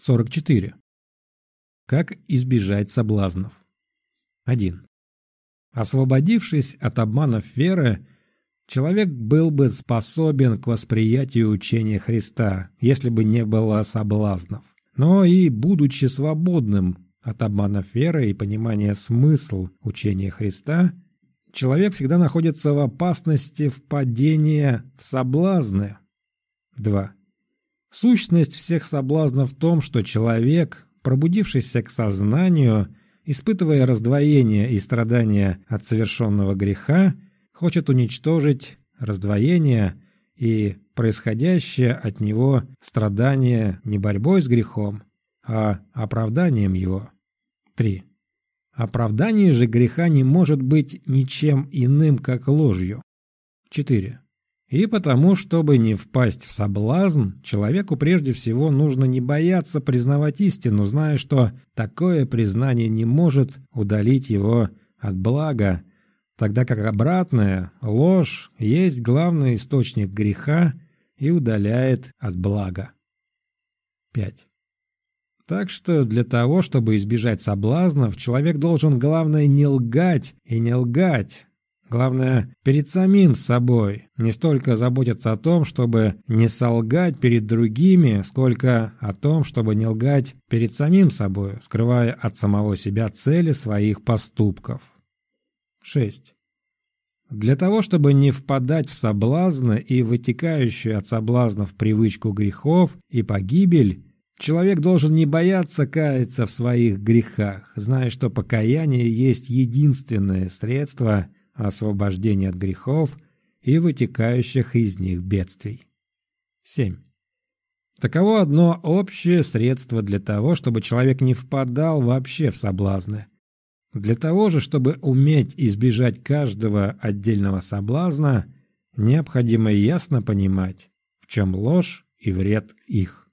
44. Как избежать соблазнов? 1. Освободившись от обманов веры, человек был бы способен к восприятию учения Христа, если бы не было соблазнов. Но и будучи свободным от обманов веры и понимания смысл учения Христа, человек всегда находится в опасности впадения в соблазны. 2. Сущность всех соблазнов в том, что человек, пробудившийся к сознанию, испытывая раздвоение и страдания от совершенного греха, хочет уничтожить раздвоение и происходящее от него страдание не борьбой с грехом, а оправданием его. 3. Оправдание же греха не может быть ничем иным, как ложью. 4. И потому, чтобы не впасть в соблазн, человеку прежде всего нужно не бояться признавать истину, зная, что такое признание не может удалить его от блага, тогда как обратная, ложь, есть главный источник греха и удаляет от блага. 5. Так что для того, чтобы избежать соблазнов, человек должен, главное, не лгать и не лгать, Главное, перед самим собой. Не столько заботиться о том, чтобы не солгать перед другими, сколько о том, чтобы не лгать перед самим собой, скрывая от самого себя цели своих поступков. 6. Для того, чтобы не впадать в соблазны и вытекающую от соблазнов привычку грехов и погибель, человек должен не бояться каяться в своих грехах, зная, что покаяние есть единственное средство – освобождения от грехов и вытекающих из них бедствий. 7. Таково одно общее средство для того, чтобы человек не впадал вообще в соблазны. Для того же, чтобы уметь избежать каждого отдельного соблазна, необходимо ясно понимать, в чем ложь и вред их.